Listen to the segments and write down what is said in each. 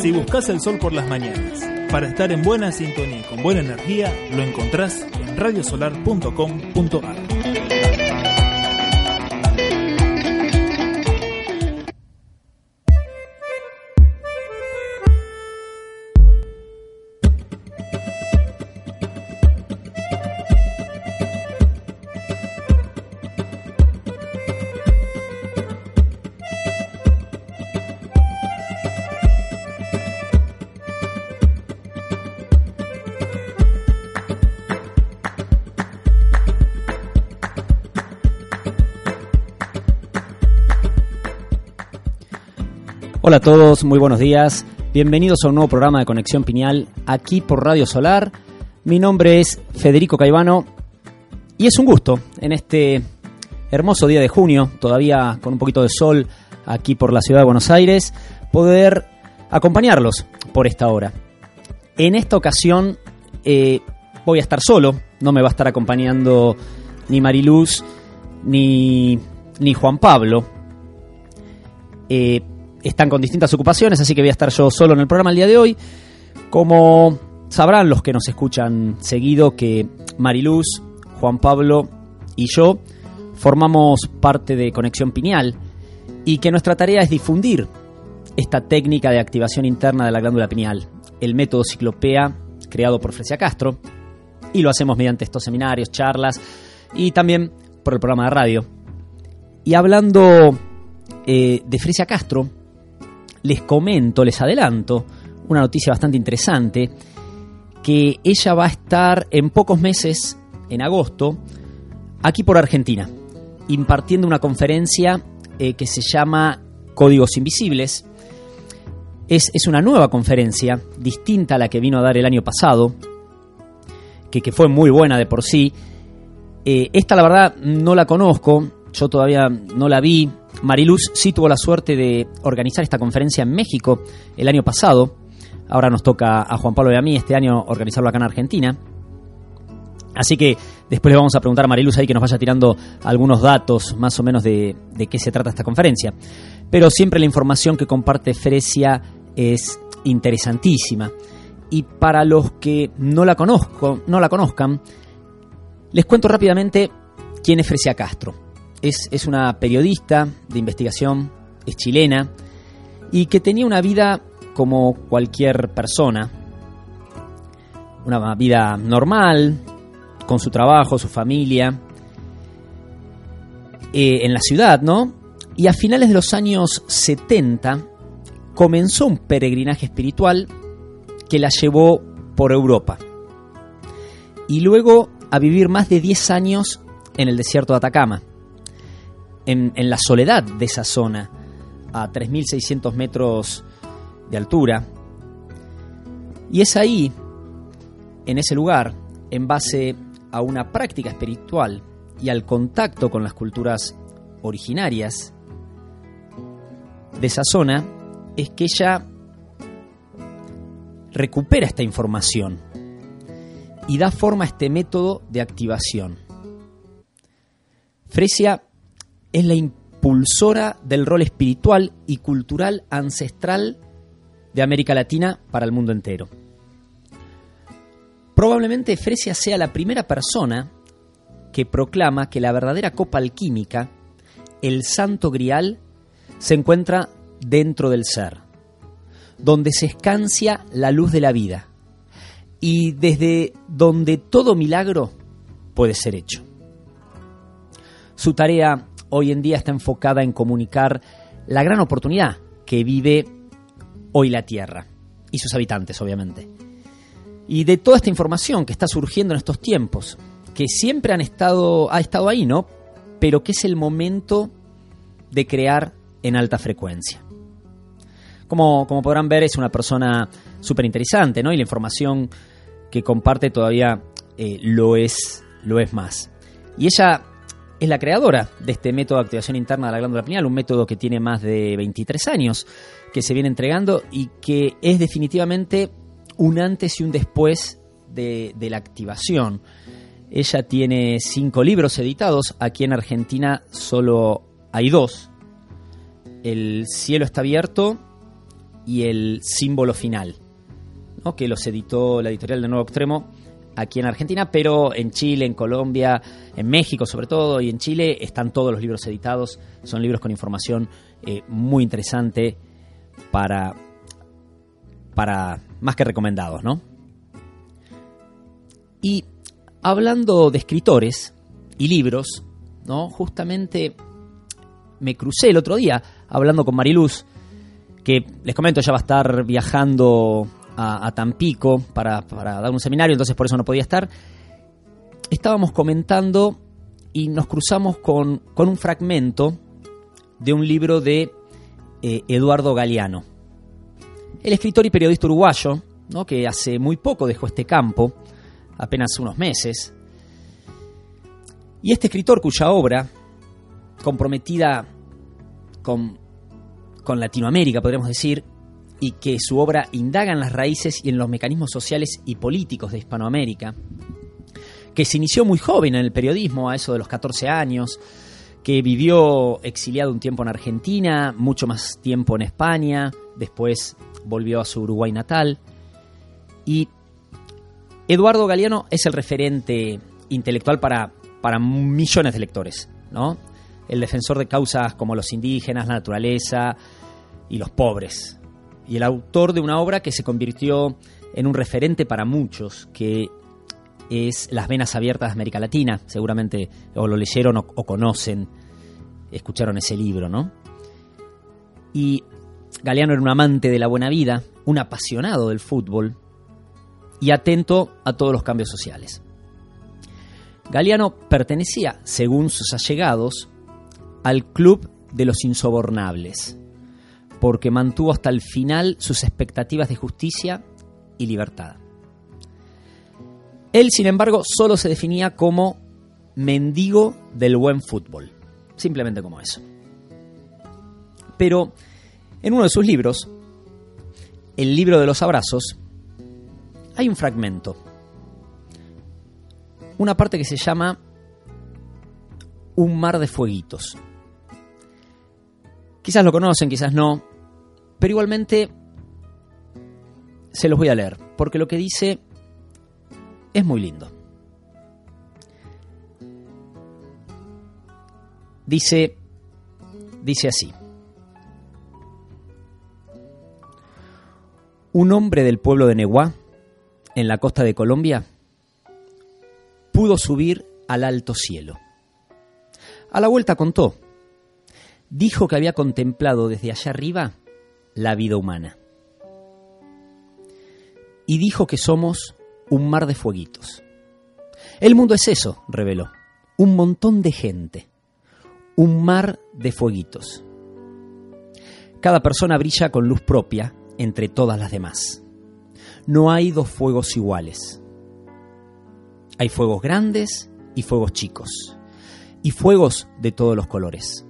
si buscas el sol por las mañanas. Para estar en buena sintonía y con buena energía, lo encontrás en radiosolar.com.ar. Hola a todos, muy buenos días. Bienvenidos a un nuevo programa de Conexión Piñal aquí por Radio Solar. Mi nombre es Federico Caivano y es un gusto en este hermoso día de junio, todavía con un poquito de sol aquí por la ciudad de Buenos Aires, poder acompañarlos por esta hora. En esta ocasión eh, voy a estar solo, no me va a estar acompañando ni Mariluz ni, ni Juan Pablo. Eh, están con distintas ocupaciones, así que voy a estar yo solo en el programa el día de hoy. Como sabrán los que nos escuchan seguido que Mariluz, Juan Pablo y yo formamos parte de Conexión Pineal y que nuestra tarea es difundir esta técnica de activación interna de la glándula pineal, el método ciclopea creado por Fresia Castro, y lo hacemos mediante estos seminarios, charlas y también por el programa de radio. Y hablando eh, de Fresia Castro, les comento, les adelanto una noticia bastante interesante, que ella va a estar en pocos meses, en agosto, aquí por Argentina, impartiendo una conferencia eh, que se llama Códigos Invisibles. Es, una nueva conferencia, distinta a la que vino a dar el año pasado, que, que fue muy buena de por sí. Eh, esta la verdad no la conozco, yo todavía no la vi, Mariluz sí tuvo la suerte de organizar esta conferencia en México el año pasado. Ahora nos toca a Juan Pablo y a mí este año organizarlo acá en Argentina. Así que después le vamos a preguntar a Mariluz ahí que nos vaya tirando algunos datos más o menos de, de qué se trata esta conferencia. Pero siempre la información que comparte Fresia es interesantísima. Y para los que no la, conozco, no la conozcan, les cuento rápidamente quién es Fresia Castro es, una periodista de investigación, es chilena, y que tenía una vida como cualquier persona, una vida normal, con su trabajo, su familia, eh, en la ciudad, ¿no? Y a finales de los años 70 comenzó un peregrinaje espiritual que la llevó por Europa. Y luego a vivir más de 10 años en el desierto de Atacama en, la soledad de esa zona, a 3.600 metros de altura. Y es ahí, en ese lugar, en base a una práctica espiritual y al contacto con las culturas originarias de esa zona, es que ella recupera esta información y da forma a este método de activación. Fresia es la impulsora del rol espiritual y cultural ancestral de América Latina para el mundo entero. Probablemente Fresia sea la primera persona que proclama que la verdadera copa alquímica, el santo grial, se encuentra dentro del ser, donde se escancia la luz de la vida y desde donde todo milagro puede ser hecho. Su tarea hoy en día está enfocada en comunicar la gran oportunidad que vive hoy la Tierra y sus habitantes, obviamente. Y de toda esta información que está surgiendo en estos tiempos, que siempre han estado, ha estado ahí, ¿no? Pero que es el momento de crear en alta frecuencia. Como, como podrán ver, es una persona súper interesante, ¿no? Y la información que comparte todavía eh, lo, es, lo es más. Y ella es la creadora de este método de activación interna de la glándula pineal, un método que tiene más de 23 años, que se viene entregando y que es definitivamente un antes y un después de, la activación. Ella tiene cinco libros editados, aquí en Argentina solo hay dos. El cielo está abierto y el símbolo final, que los editó la editorial de Nuevo Extremo aquí en Argentina, pero en Chile, en Colombia, en México sobre todo, y en Chile están todos los libros editados. Son libros con información eh, muy interesante para, para más que recomendados, ¿no? Y hablando de escritores y libros, ¿no? Justamente me crucé el otro día hablando con Mariluz, que les comento ya va a estar viajando a, Tampico para, dar un seminario, entonces por eso no podía estar. Estábamos comentando y nos cruzamos con, un fragmento de un libro de eh, Eduardo Galeano, el escritor y periodista uruguayo, ¿no? que hace muy poco dejó este campo, apenas unos meses. Y este escritor cuya obra, comprometida con, con Latinoamérica, podríamos decir, y que su obra indaga en las raíces y en los mecanismos sociales y políticos de Hispanoamérica, que se inició muy joven en el periodismo, a eso de los 14 años, que vivió exiliado un tiempo en Argentina, mucho más tiempo en España, después volvió a su Uruguay natal. Y Eduardo Galeano es el referente intelectual para, para millones de lectores, ¿no? El defensor de causas como los indígenas, la naturaleza y los pobres, y el autor de una obra que se convirtió en un referente para muchos, que es Las Venas Abiertas de América Latina. Seguramente o lo leyeron o, conocen, escucharon ese libro, ¿no? Y Galeano era un amante de la buena vida, un apasionado del fútbol y atento a todos los cambios sociales. Galeano pertenecía, según sus allegados, al Club de los Insobornables, porque mantuvo hasta el final sus expectativas de justicia y libertad. Él, sin embargo, solo se definía como mendigo del buen fútbol, simplemente como eso. Pero en uno de sus libros, el libro de los abrazos, hay un fragmento, una parte que se llama Un mar de fueguitos. Quizás lo conocen, quizás no, pero igualmente se los voy a leer, porque lo que dice es muy lindo. Dice, dice así. Un hombre del pueblo de Neguá, en la costa de Colombia, pudo subir al alto cielo. A la vuelta contó. Dijo que había contemplado desde allá arriba la vida humana. Y dijo que somos un mar de fueguitos. El mundo es eso, reveló, un montón de gente, un mar de fueguitos. Cada persona brilla con luz propia entre todas las demás. No hay dos fuegos iguales. Hay fuegos grandes y fuegos chicos, y fuegos de todos los colores.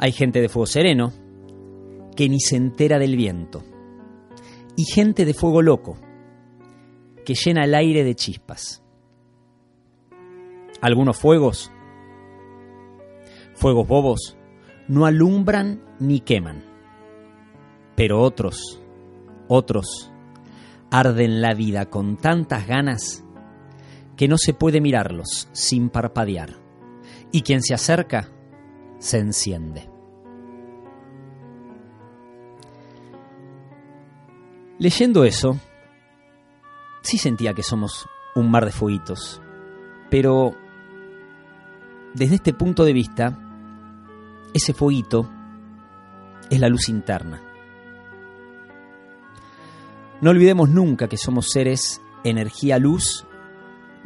Hay gente de fuego sereno, que ni se entera del viento, y gente de fuego loco, que llena el aire de chispas. Algunos fuegos, fuegos bobos, no alumbran ni queman, pero otros, otros, arden la vida con tantas ganas que no se puede mirarlos sin parpadear, y quien se acerca se enciende. Leyendo eso, sí sentía que somos un mar de fueguitos, pero desde este punto de vista, ese fueguito es la luz interna. No olvidemos nunca que somos seres energía-luz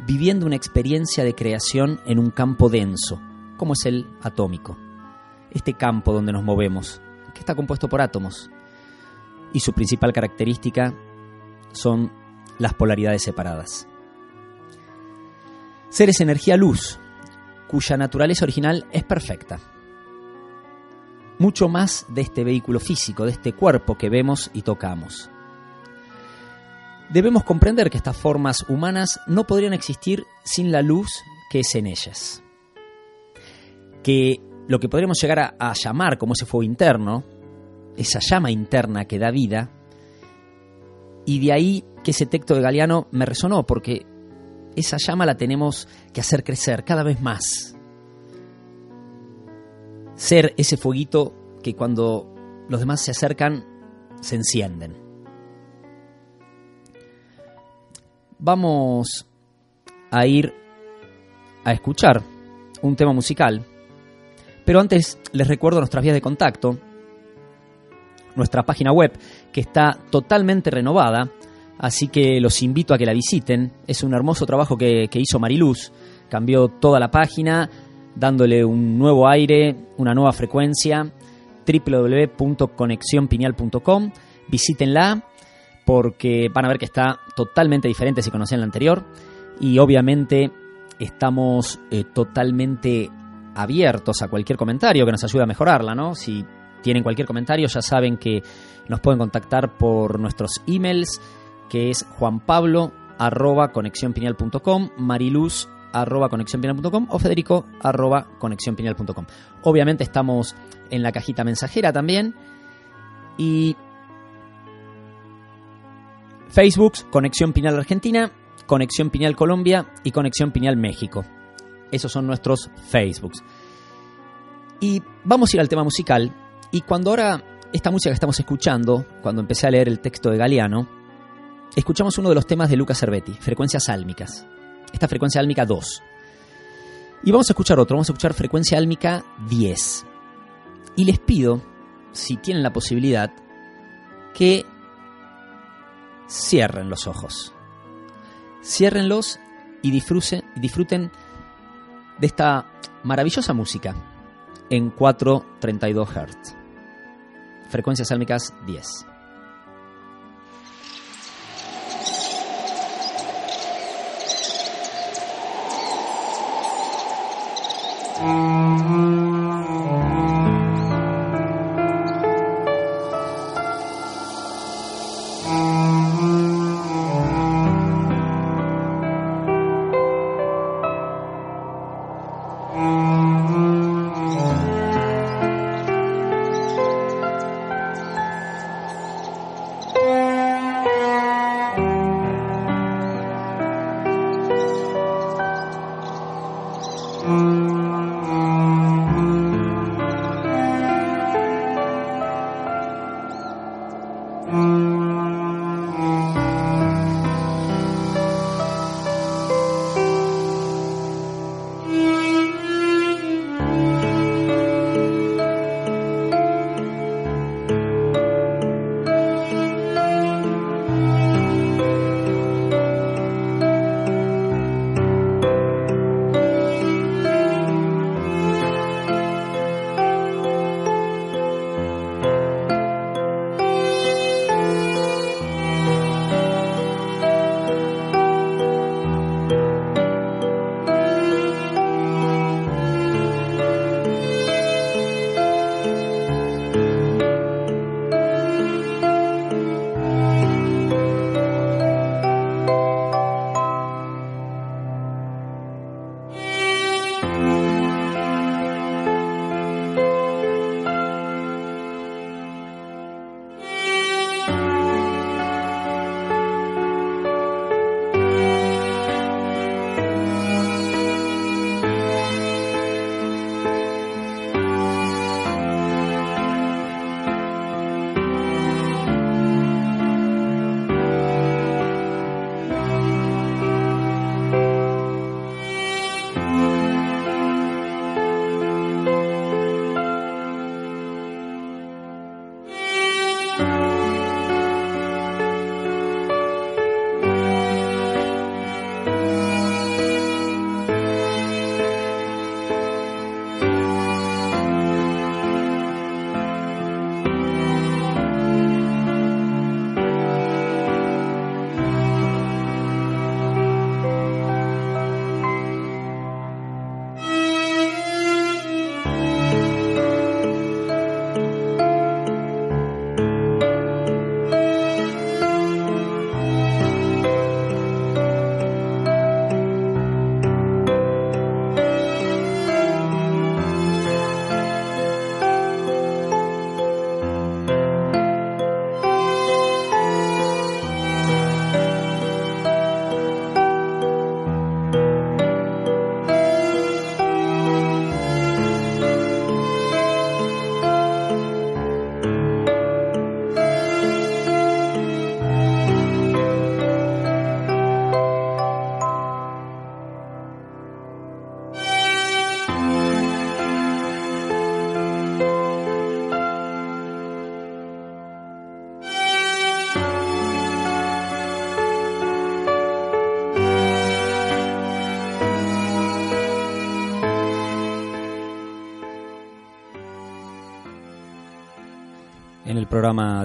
viviendo una experiencia de creación en un campo denso, como es el atómico. Este campo donde nos movemos, que está compuesto por átomos, y su principal característica son las polaridades separadas. Seres energía luz, cuya naturaleza original es perfecta. Mucho más de este vehículo físico, de este cuerpo que vemos y tocamos. Debemos comprender que estas formas humanas no podrían existir sin la luz que es en ellas. Que lo que podríamos llegar a, a llamar como ese fuego interno, esa llama interna que da vida. Y de ahí que ese texto de Galeano me resonó, porque esa llama la tenemos que hacer crecer cada vez más. Ser ese fueguito que cuando los demás se acercan, se encienden. Vamos a ir a escuchar un tema musical, pero antes les recuerdo nuestras vías de contacto, nuestra página web que está totalmente renovada, así que los invito a que la visiten. Es un hermoso trabajo que, que hizo Mariluz, cambió toda la página, dándole un nuevo aire, una nueva frecuencia www.conexionpineal.com. Visítenla porque van a ver que está totalmente diferente si conocían la anterior y obviamente estamos eh, totalmente abiertos a cualquier comentario que nos ayude a mejorarla, ¿no? Si tienen cualquier comentario ya saben que nos pueden contactar por nuestros emails que es juanpablo arroba mariluz arroba o federico arroba Obviamente estamos en la cajita mensajera también. Y Facebook, Conexión Piñal Argentina, Conexión Piñal Colombia y Conexión Piñal México. Esos son nuestros Facebooks. Y vamos a ir al tema musical. Y cuando ahora esta música que estamos escuchando, cuando empecé a leer el texto de Galeano, escuchamos uno de los temas de Luca Cervetti, Frecuencias Álmicas. Esta frecuencia álmica 2. Y vamos a escuchar otro, vamos a escuchar frecuencia álmica 10. Y les pido, si tienen la posibilidad, que cierren los ojos. Ciérrenlos y disfruten, disfruten de esta maravillosa música en 432 Hz. Frecuencias Álmicas 10. Mm-hmm.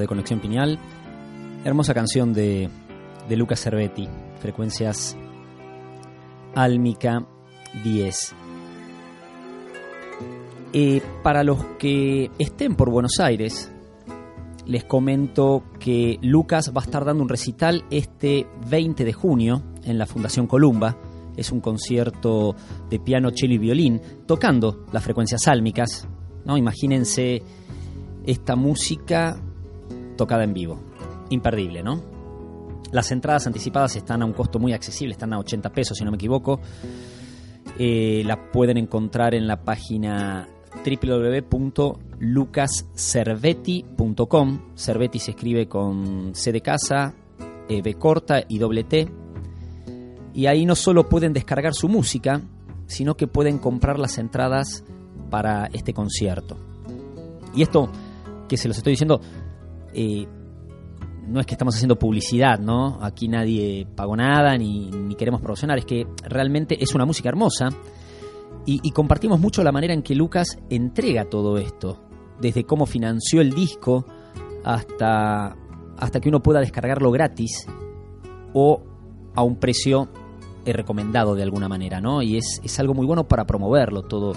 De Conexión Piñal. Hermosa canción de, de Lucas Cervetti, frecuencias álmica 10. Eh, para los que estén por Buenos Aires, les comento que Lucas va a estar dando un recital este 20 de junio en la Fundación Columba. Es un concierto de piano, cello y violín, tocando las frecuencias sálmicas. ¿no? Imagínense esta música tocada en vivo. Imperdible, ¿no? Las entradas anticipadas están a un costo muy accesible, están a 80 pesos si no me equivoco. Eh, la pueden encontrar en la página www.lucascervetti.com. Cervetti se escribe con C de casa, e, B corta y doble T. Y ahí no solo pueden descargar su música, sino que pueden comprar las entradas para este concierto. Y esto que se los estoy diciendo, eh, no es que estamos haciendo publicidad, ¿no? Aquí nadie pagó nada ni, queremos promocionar, es que realmente es una música hermosa y, compartimos mucho la manera en que Lucas entrega todo esto, desde cómo financió el disco hasta, hasta que uno pueda descargarlo gratis o a un precio eh, recomendado de alguna manera, ¿no? Y es, es algo muy bueno para promoverlo, todo,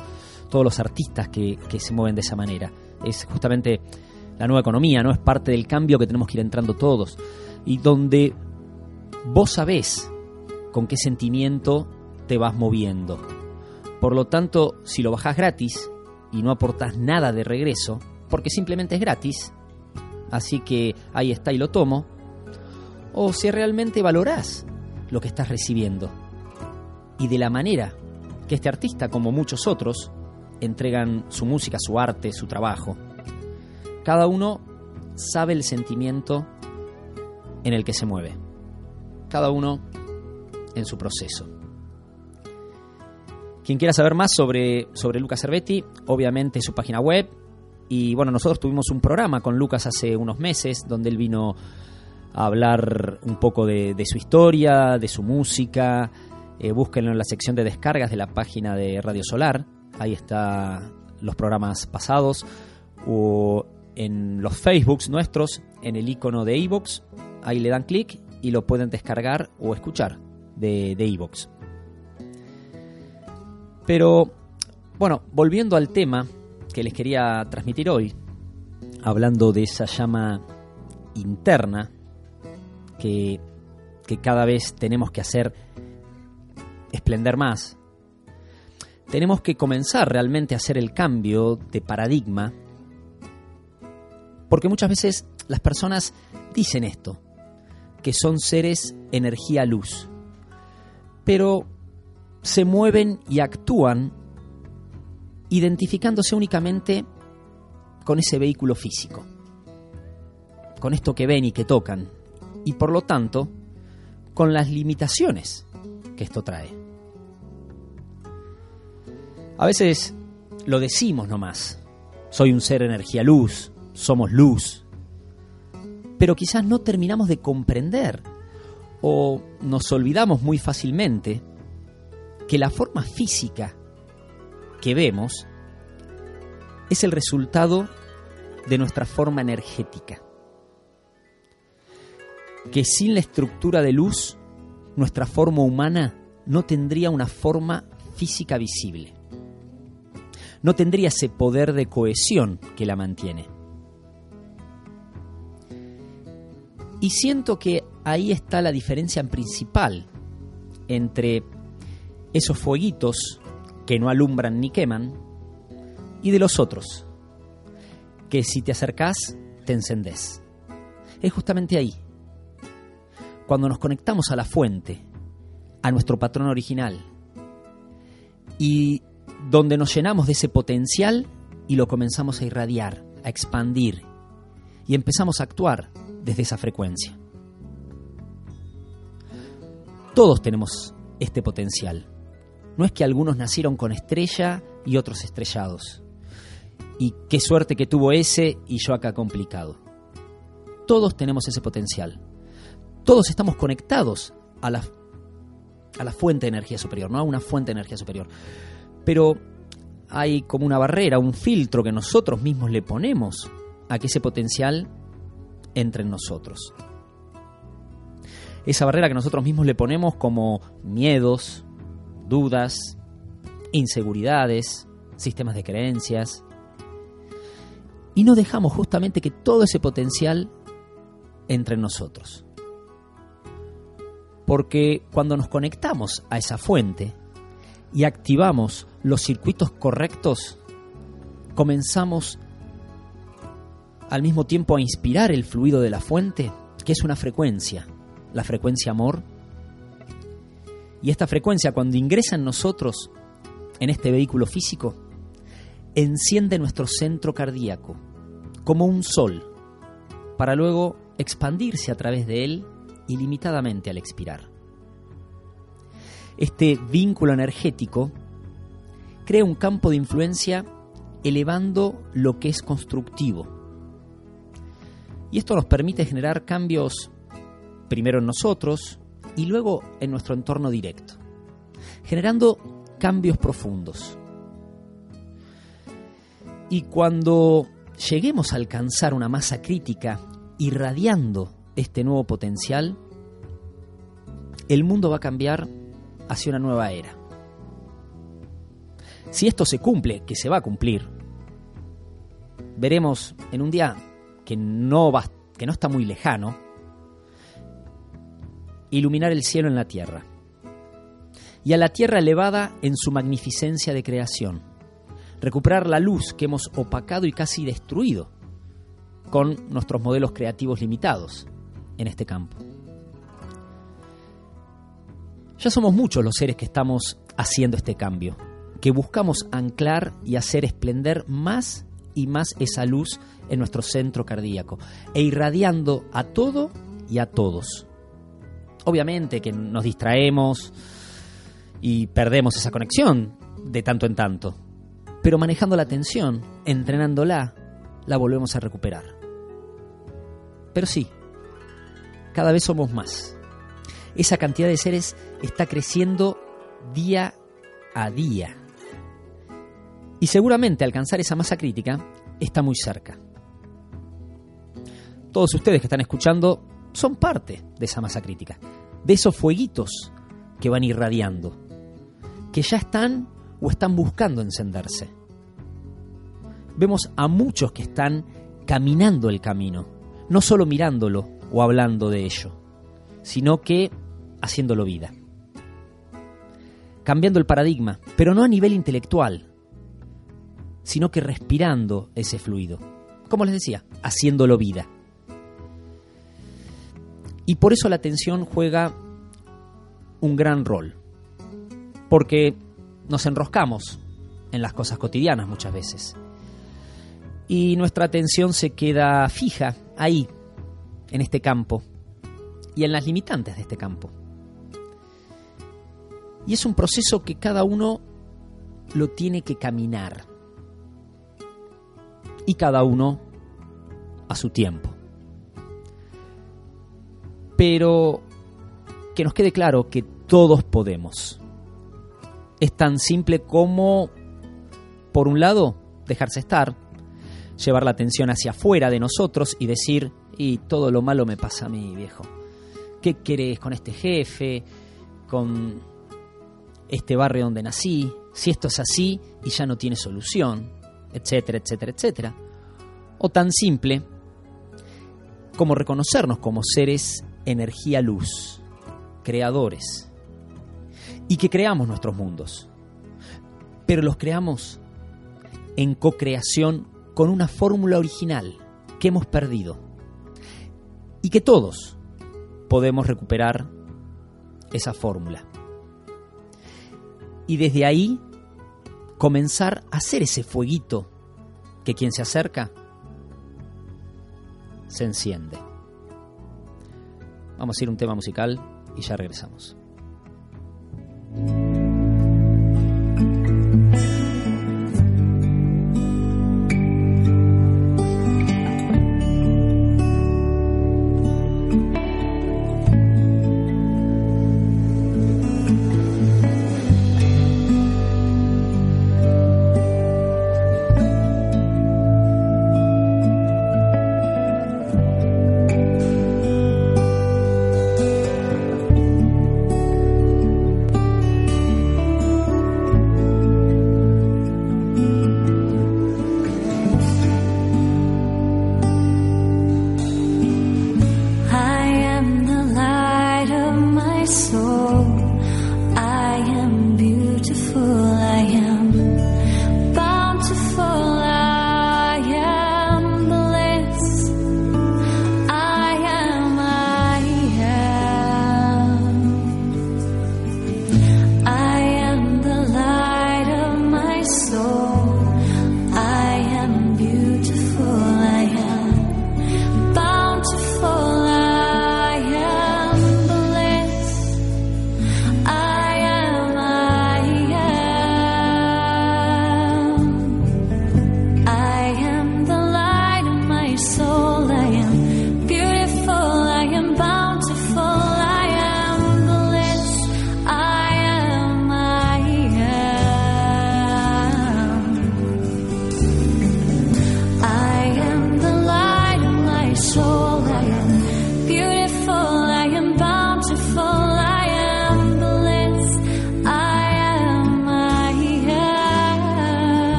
todos los artistas que, que se mueven de esa manera. Es justamente la nueva economía, ¿no? Es parte del cambio que tenemos que ir entrando todos. Y donde vos sabés con qué sentimiento te vas moviendo por lo tanto, si lo bajas gratis y no aportas nada de regreso, porque simplemente es gratis, así que ahí está y lo tomo, o si realmente valorás lo que estás recibiendo y de la manera que este artista, como muchos otros, entregan su música, su arte, su trabajo. Cada uno sabe el sentimiento en el que se mueve. Cada uno en su proceso. Quien quiera saber más sobre, sobre Lucas Cervetti, obviamente su página web. Y bueno, nosotros tuvimos un programa con Lucas hace unos meses donde él vino a hablar un poco de, su historia, de su música. Eh, búsquenlo en la sección de descargas de la página de Radio Solar. Ahí están los programas pasados. O en los Facebooks nuestros, en el icono de iVoox. Ahí le dan clic y lo pueden descargar o escuchar de iVoox. Pero, bueno, volviendo al tema que les quería transmitir hoy, hablando de esa llama interna que, que cada vez tenemos que hacer esplender más, tenemos que comenzar realmente a hacer el cambio de paradigma, porque muchas veces las personas dicen esto, que son seres energía luz, pero se mueven y actúan identificándose únicamente con ese vehículo físico, con esto que ven y que tocan, y por lo tanto con las limitaciones que esto trae. A veces lo decimos nomás, soy un ser energía luz, somos luz, pero quizás no terminamos de comprender o nos olvidamos muy fácilmente que la forma física que vemos es el resultado de nuestra forma energética. Que sin la estructura de luz, nuestra forma humana no tendría una forma física visible. No tendría ese poder de cohesión que la mantiene. Y siento que ahí está la diferencia principal entre esos fueguitos que no alumbran ni queman, y de los otros, que si te acercás, te encendés. Es justamente ahí, cuando nos conectamos a la fuente, a nuestro patrón original, y donde nos llenamos de ese potencial y lo comenzamos a irradiar, a expandir, y empezamos a actuar desde esa frecuencia. Todos tenemos este potencial no es que algunos nacieron con estrella y otros estrellados. Y qué suerte que tuvo ese y yo acá complicado. Todos tenemos ese potencial. Todos estamos conectados a la, a la fuente de energía superior, no a una fuente de energía superior. Pero hay como una barrera, un filtro que nosotros mismos le ponemos a que ese potencial entre en nosotros. Esa barrera que nosotros mismos le ponemos como miedos, dudas, inseguridades, sistemas de creencias. Y no dejamos justamente que todo ese potencial entre en nosotros. Porque cuando nos conectamos a esa fuente y activamos los circuitos correctos, comenzamos al mismo tiempo a inspirar el fluido de la fuente, que es una frecuencia, la frecuencia amor. Y esta frecuencia cuando ingresa en nosotros, en este vehículo físico, enciende nuestro centro cardíaco como un sol, para luego expandirse a través de él ilimitadamente al expirar. Este vínculo energético crea un campo de influencia elevando lo que es constructivo. Y esto nos permite generar cambios primero en nosotros y luego en nuestro entorno directo, generando cambios profundos. Y cuando lleguemos a alcanzar una masa crítica irradiando este nuevo potencial, el mundo va a cambiar hacia una nueva era. Si esto se cumple, que se va a cumplir, veremos en un día que no, va, que no está muy lejano, iluminar el cielo en la tierra, y a la tierra elevada en su magnificencia de creación, recuperar la luz que hemos opacado y casi destruido con nuestros modelos creativos limitados en este campo. Ya somos muchos los seres que estamos haciendo este cambio, que buscamos anclar y hacer esplender más y más esa luz en nuestro centro cardíaco e irradiando a todo y a todos. Obviamente que nos distraemos y perdemos esa conexión de tanto en tanto, pero manejando la atención, entrenándola, la volvemos a recuperar. Pero sí, cada vez somos más. Esa cantidad de seres está creciendo día a día. Y seguramente alcanzar esa masa crítica está muy cerca. Todos ustedes que están escuchando son parte de esa masa crítica, de esos fueguitos que van irradiando, que ya están o están buscando encenderse. Vemos a muchos que están caminando el camino, no solo mirándolo, o hablando de ello, sino que haciéndolo vida. Cambiando el paradigma, pero no a nivel intelectual, sino que respirando ese fluido. Como les decía, haciéndolo vida. Y por eso la atención juega un gran rol. Porque nos enroscamos en las cosas cotidianas muchas veces. Y nuestra atención se queda fija ahí, en este campo y en las limitantes de este campo. Y es un proceso que cada uno lo tiene que caminar. Y cada uno a su tiempo. Pero que nos quede claro que todos podemos. Es tan simple como, por un lado, dejarse estar, llevar la atención hacia afuera de nosotros y decir, y todo lo malo me pasa a mí, viejo. ¿Qué querés con este jefe? Con este barrio donde nací, si esto es así y ya no tiene solución, etcétera, etcétera, etcétera. O tan simple como reconocernos como seres energía luz, creadores, y que creamos nuestros mundos, pero los creamos en co-creación con una fórmula original que hemos perdido y que todos podemos recuperar esa fórmula. Y desde ahí comenzar a hacer ese fueguito que quien se acerca se enciende. Vamos a ir a un tema musical y ya regresamos.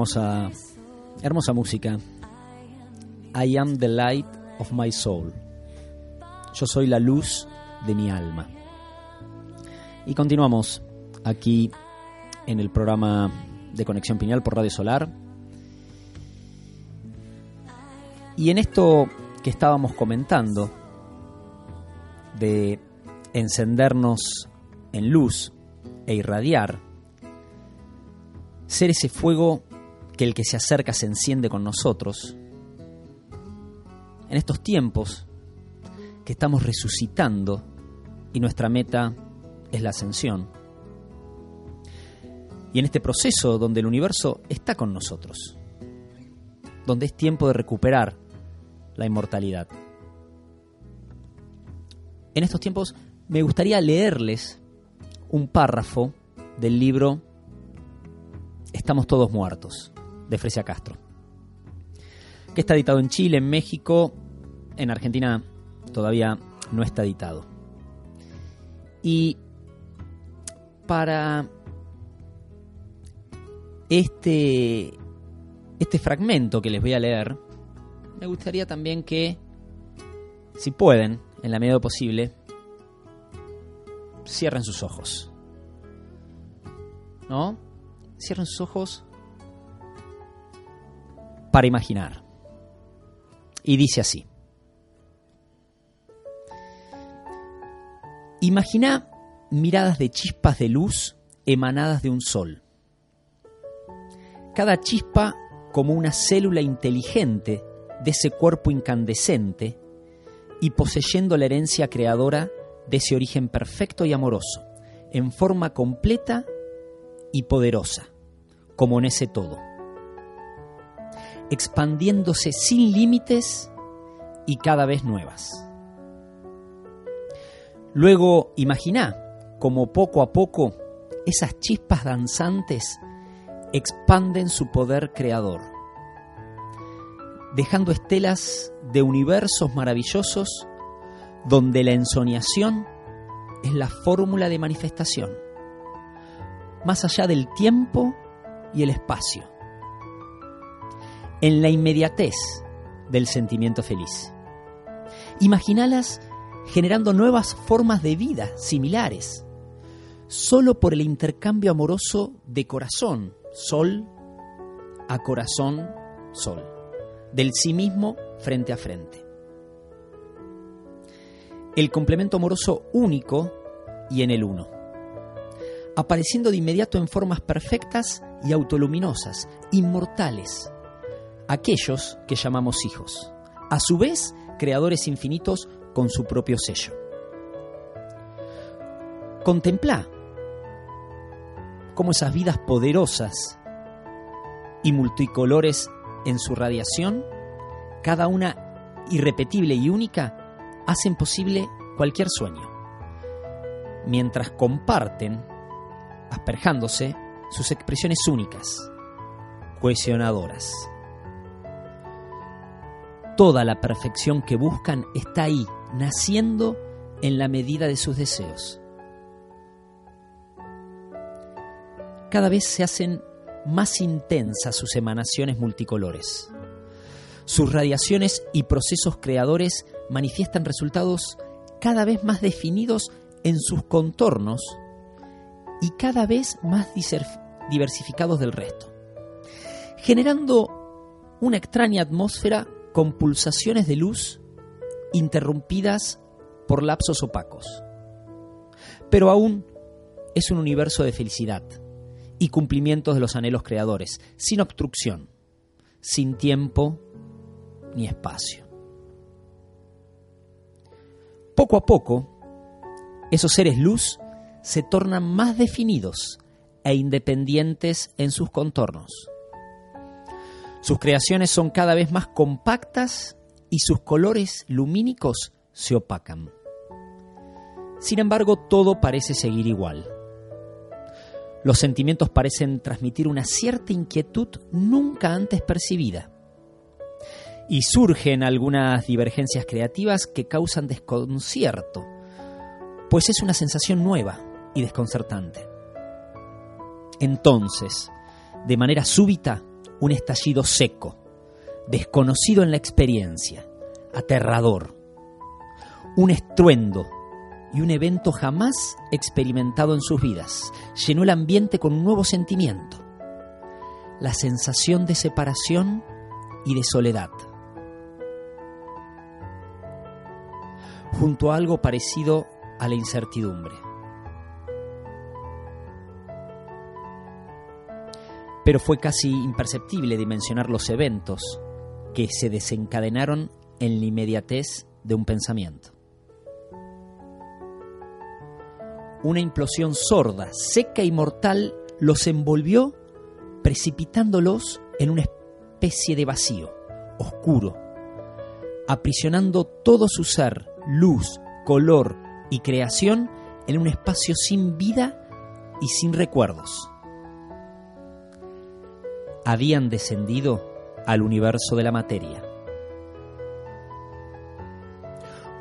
Hermosa, hermosa música. I am the light of my soul. Yo soy la luz de mi alma. Y continuamos aquí en el programa de Conexión Piñal por Radio Solar. Y en esto que estábamos comentando de encendernos en luz e irradiar, ser ese fuego que el que se acerca se enciende con nosotros, en estos tiempos que estamos resucitando y nuestra meta es la ascensión. Y en este proceso donde el universo está con nosotros, donde es tiempo de recuperar la inmortalidad. En estos tiempos me gustaría leerles un párrafo del libro Estamos todos muertos, de Fresia Castro, que está editado en Chile, en México, en Argentina todavía no está editado. Y para este, este fragmento que les voy a leer, me gustaría también que, si pueden, en la medida posible, cierren sus ojos. ¿No? Cierren sus ojos para imaginar. Y dice así. Imagina miradas de chispas de luz emanadas de un sol. Cada chispa como una célula inteligente de ese cuerpo incandescente y poseyendo la herencia creadora de ese origen perfecto y amoroso, en forma completa y poderosa, como en ese todo, expandiéndose sin límites y cada vez nuevas. Luego imagina como poco a poco esas chispas danzantes expanden su poder creador, dejando estelas de universos maravillosos donde la ensoñación es la fórmula de manifestación, más allá del tiempo y el espacio, en la inmediatez del sentimiento feliz. Imagínalas generando nuevas formas de vida similares, solo por el intercambio amoroso de corazón, sol, a corazón, sol, del sí mismo frente a frente. El complemento amoroso único y en el uno, apareciendo de inmediato en formas perfectas y autoluminosas, inmortales, aquellos que llamamos hijos, a su vez creadores infinitos con su propio sello. Contempla cómo esas vidas poderosas y multicolores en su radiación, cada una irrepetible y única, hacen posible cualquier sueño, mientras comparten, asperjándose, sus expresiones únicas, cohesionadoras. Toda la perfección que buscan está ahí, naciendo en la medida de sus deseos. Cada vez se hacen más intensas sus emanaciones multicolores. Sus radiaciones y procesos creadores manifiestan resultados cada vez más definidos en sus contornos y cada vez más diversificados del resto, generando una extraña atmósfera con pulsaciones de luz interrumpidas por lapsos opacos. Pero aún es un universo de felicidad y cumplimientos de los anhelos creadores, sin obstrucción, sin tiempo ni espacio. Poco a poco, esos seres luz se tornan más definidos e independientes en sus contornos. Sus creaciones son cada vez más compactas y sus colores lumínicos se opacan. Sin embargo, todo parece seguir igual. Los sentimientos parecen transmitir una cierta inquietud nunca antes percibida. Y surgen algunas divergencias creativas que causan desconcierto, pues es una sensación nueva y desconcertante. Entonces, de manera súbita, un estallido seco, desconocido en la experiencia, aterrador, un estruendo y un evento jamás experimentado en sus vidas llenó el ambiente con un nuevo sentimiento, la sensación de separación y de soledad. Junto a algo parecido a la incertidumbre. Pero fue casi imperceptible dimensionar los eventos que se desencadenaron en la inmediatez de un pensamiento. Una implosión sorda, seca y mortal los envolvió, precipitándolos en una especie de vacío, oscuro, aprisionando todo su ser, luz, color y creación en un espacio sin vida y sin recuerdos. Habían descendido al universo de la materia.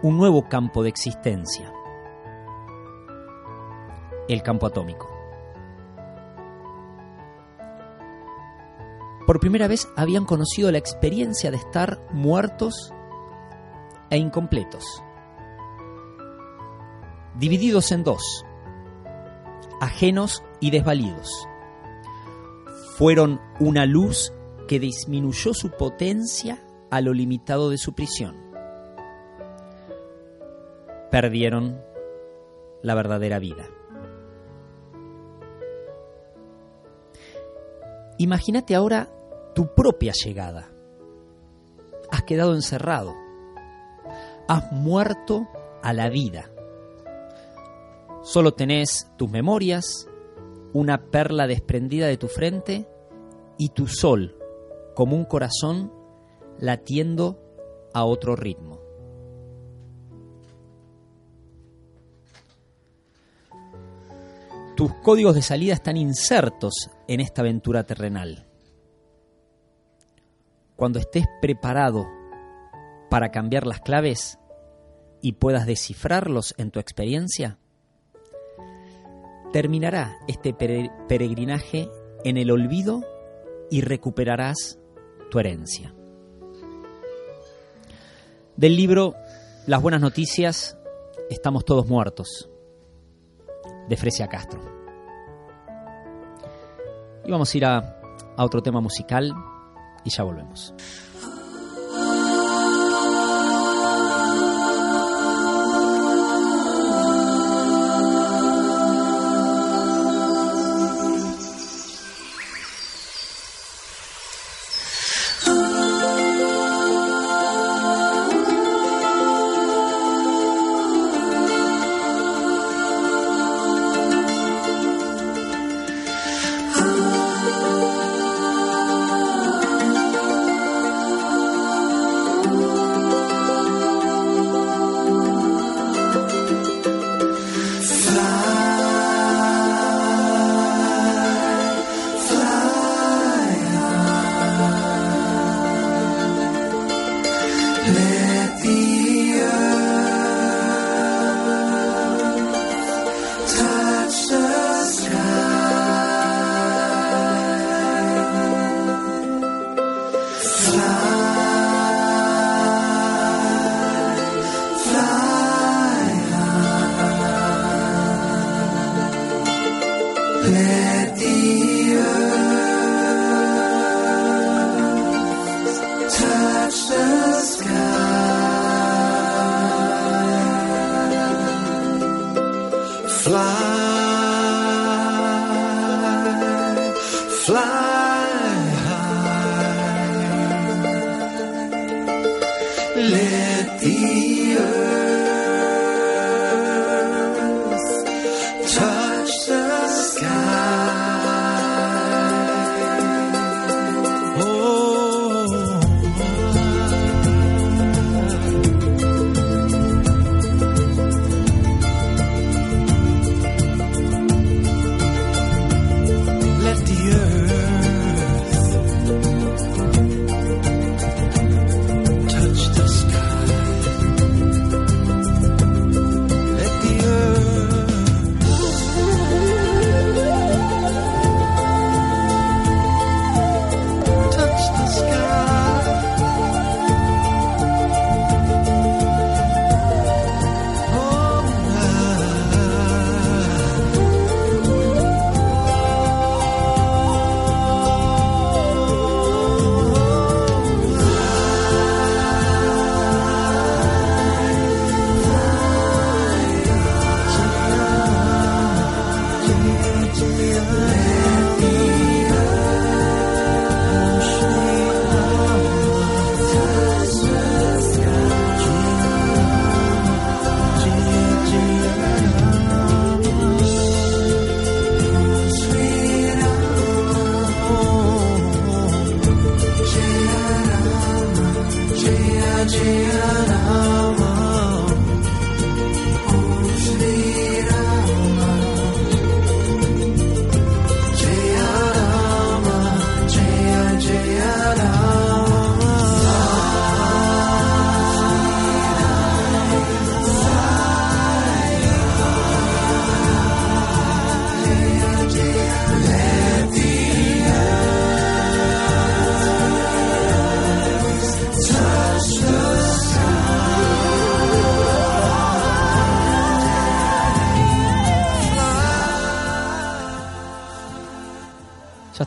Un nuevo campo de existencia. El campo atómico. Por primera vez habían conocido la experiencia de estar muertos e incompletos. Divididos en dos. Ajenos y desvalidos. Fueron una luz que disminuyó su potencia a lo limitado de su prisión. Perdieron la verdadera vida. Imagínate ahora tu propia llegada. Has quedado encerrado. Has muerto a la vida. Solo tenés tus memorias, una perla desprendida de tu frente y tu sol como un corazón latiendo a otro ritmo. Tus códigos de salida están insertos en esta aventura terrenal. Cuando estés preparado para cambiar las claves y puedas descifrarlos en tu experiencia, terminará este pere- peregrinaje en el olvido y recuperarás tu herencia. Del libro Las buenas noticias, estamos todos muertos, de Fresia Castro. Y vamos a ir a, a otro tema musical y ya volvemos.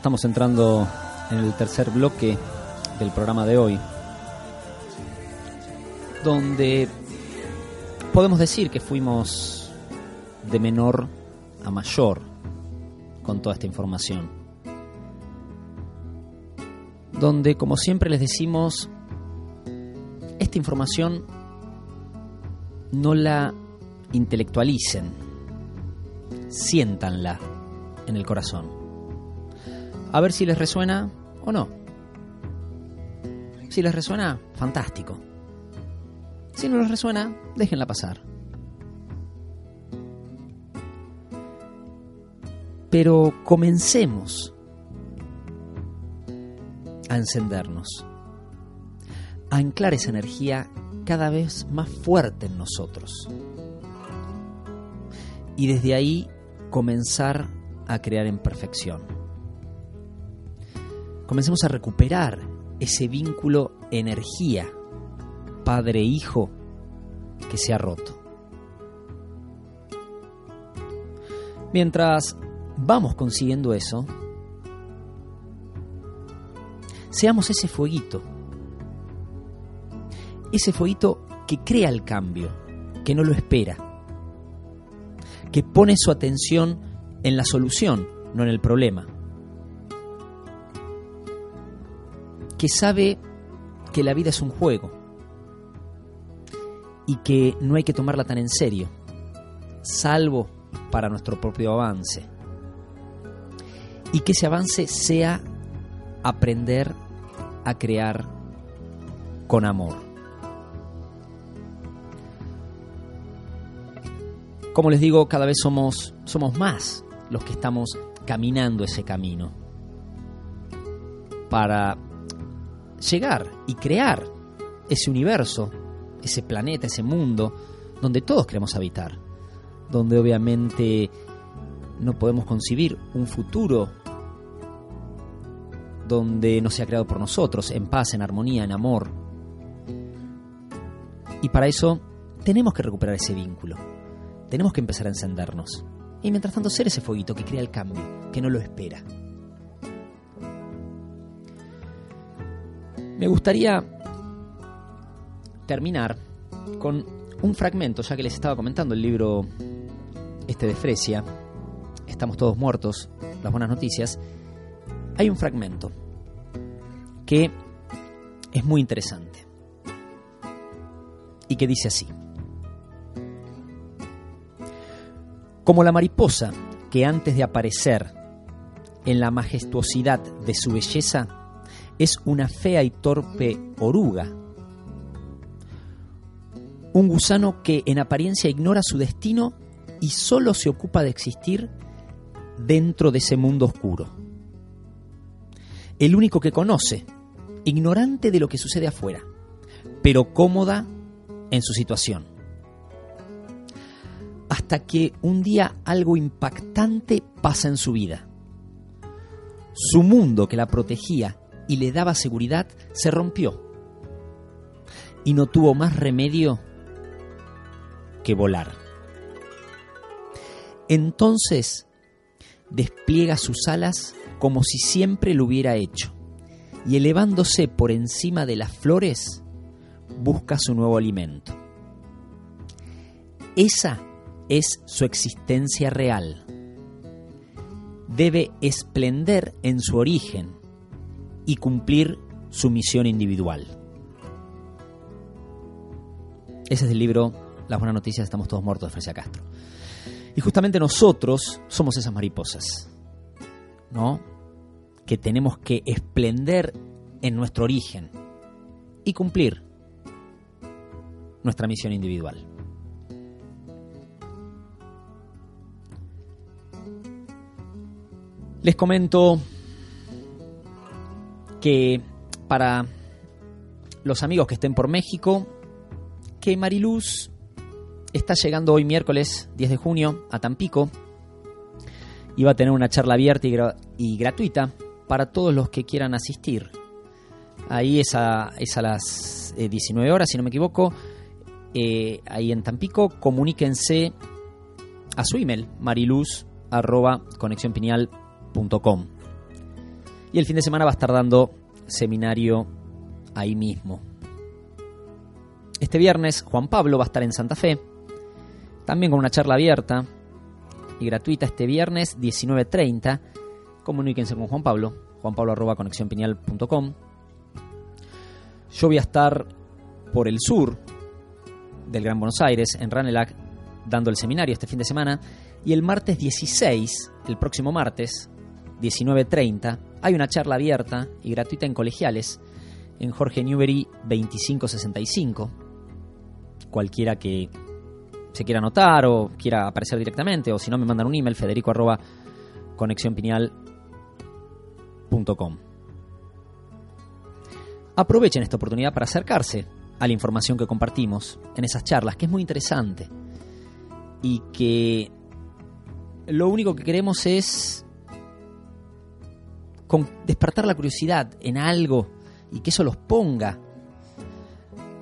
Estamos entrando en el tercer bloque del programa de hoy, donde podemos decir que fuimos de menor a mayor con toda esta información. Donde, como siempre les decimos, esta información no la intelectualicen, siéntanla en el corazón. A ver si les resuena o no. Si les resuena, fantástico. Si no les resuena, déjenla pasar. Pero comencemos a encendernos, a anclar esa energía cada vez más fuerte en nosotros. Y desde ahí comenzar a crear en perfección. Comencemos a recuperar ese vínculo energía padre-hijo que se ha roto. Mientras vamos consiguiendo eso, seamos ese fueguito, ese fueguito que crea el cambio, que no lo espera, que pone su atención en la solución, no en el problema, que sabe que la vida es un juego y que no hay que tomarla tan en serio, salvo para nuestro propio avance. Y que ese avance sea aprender a crear con amor. Como les digo, cada vez somos, somos más los que estamos caminando ese camino para llegar y crear ese universo, ese planeta, ese mundo donde todos queremos habitar, donde obviamente no podemos concebir un futuro donde no sea creado por nosotros, en paz, en armonía, en amor. Y para eso tenemos que recuperar ese vínculo, tenemos que empezar a encendernos. Y mientras tanto ser ese fueguito que crea el cambio, que no lo espera. Me gustaría terminar con un fragmento, ya que les estaba comentando el libro este de Fresia, Estamos todos muertos, las buenas noticias. Hay un fragmento que es muy interesante y que dice así. Como la mariposa que antes de aparecer en la majestuosidad de su belleza es una fea y torpe oruga, un gusano que en apariencia ignora su destino y solo se ocupa de existir dentro de ese mundo oscuro. El único que conoce, ignorante de lo que sucede afuera, pero cómoda en su situación. Hasta que un día algo impactante pasa en su vida. Su mundo que la protegía y le daba seguridad se rompió. Y no tuvo más remedio que volar. Entonces despliega sus alas como si siempre lo hubiera hecho, y elevándose por encima de las flores, busca su nuevo alimento. Esa es su existencia real. Debe esplender en su origen y cumplir su misión individual. Ese es el libro Las buenas noticias, estamos todos muertos de Fresia Castro. Y justamente nosotros somos esas mariposas, ¿no? Que tenemos que esplender en nuestro origen y cumplir nuestra misión individual. Les comento que para los amigos que estén por México, que Mariluz está llegando hoy miércoles 10 de junio a Tampico y va a tener una charla abierta y, gra- y gratuita para todos los que quieran asistir. Ahí es a, es a las eh, 19 horas, si no me equivoco, eh, ahí en Tampico. Comuníquense a su email, mariluz arroba conexionpineal.com. Y el fin de semana va a estar dando seminario ahí mismo. Este viernes Juan Pablo va a estar en Santa Fe, también con una charla abierta y gratuita este viernes 19.30. Comuníquense con Juan Pablo, juanpablo.conexionpineal.com. Yo voy a estar por el sur del Gran Buenos Aires, en Ranelac, dando el seminario este fin de semana. Y el martes 16, el próximo martes, 19.30, hay una charla abierta y gratuita en colegiales en Jorge Newbery 2565. Cualquiera que se quiera anotar o quiera aparecer directamente, o si no me mandan un email, federico arroba conexionpineal.com. Aprovechen esta oportunidad para acercarse a la información que compartimos en esas charlas, que es muy interesante. Y que lo único que queremos es despertar la curiosidad en algo y que eso los ponga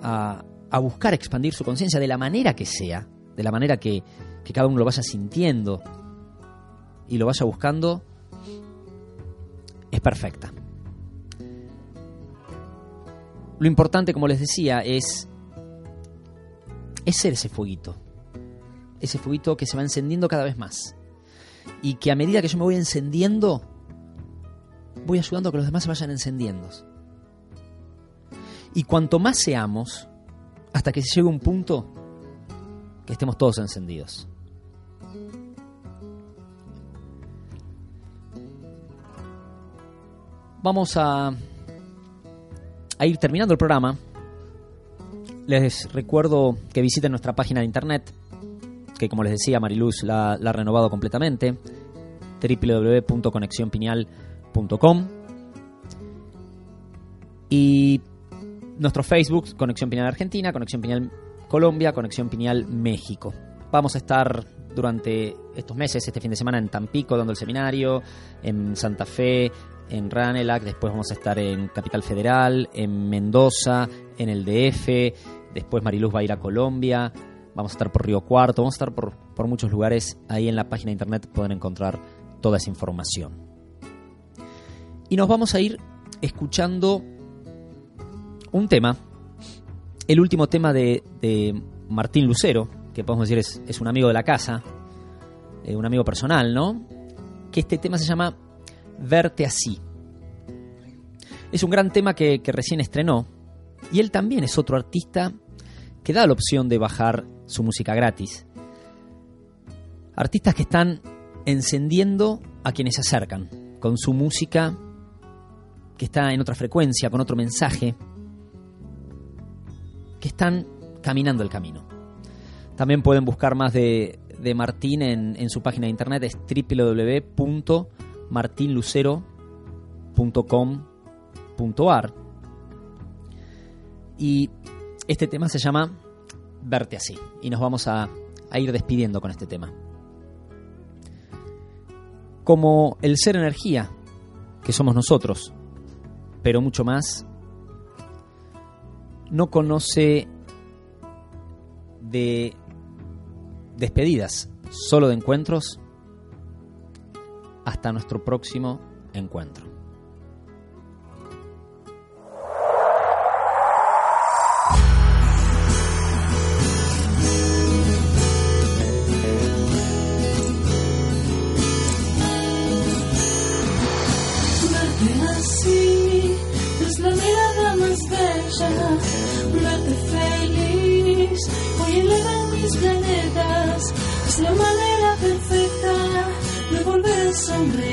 a, a buscar expandir su conciencia de la manera que sea, de la manera que, que cada uno lo vaya sintiendo y lo vaya buscando, es perfecta. Lo importante, como les decía, es, es ser ese fueguito. Ese fueguito que se va encendiendo cada vez más. Y que a medida que yo me voy encendiendo, voy ayudando a que los demás se vayan encendiendo. Y cuanto más seamos, hasta que se llegue un punto que estemos todos encendidos. Vamos a, a ir terminando el programa. Les recuerdo que visiten nuestra página de internet, que como les decía Mariluz la, ha renovado completamente, y nuestro Facebook, Conexión Pineal Argentina, Conexión Pineal Colombia, Conexión Pineal México. Vamos a estar durante estos meses, este fin de semana en Tampico dando el seminario, en Santa Fe, en Ranelac, después vamos a estar en Capital Federal, en Mendoza, en el DF, después Mariluz va a ir a Colombia, vamos a estar por Río Cuarto, vamos a estar por, por muchos lugares, ahí en la página de internet pueden encontrar toda esa información. Y nos vamos a ir escuchando un tema, el último tema de, de Martín Lucero, que podemos decir es, es un amigo de la casa, eh, un amigo personal, ¿no? Que este tema se llama Verte así. Es un gran tema que, que recién estrenó y él también es otro artista que da la opción de bajar su música gratis. Artistas que están encendiendo a quienes se acercan con su música que está en otra frecuencia, con otro mensaje, que están caminando el camino. También pueden buscar más de, de Martín en, en su página de internet, es www.martinlucero.com.ar. Y este tema se llama Verte así. Y nos vamos a, a ir despidiendo con este tema. Como el ser energía, que somos nosotros, pero mucho más, no conoce de despedidas, solo de encuentros, hasta nuestro próximo encuentro. Feliz, hoy elevan mis planetas. Es la manera perfecta de volver a sonreír.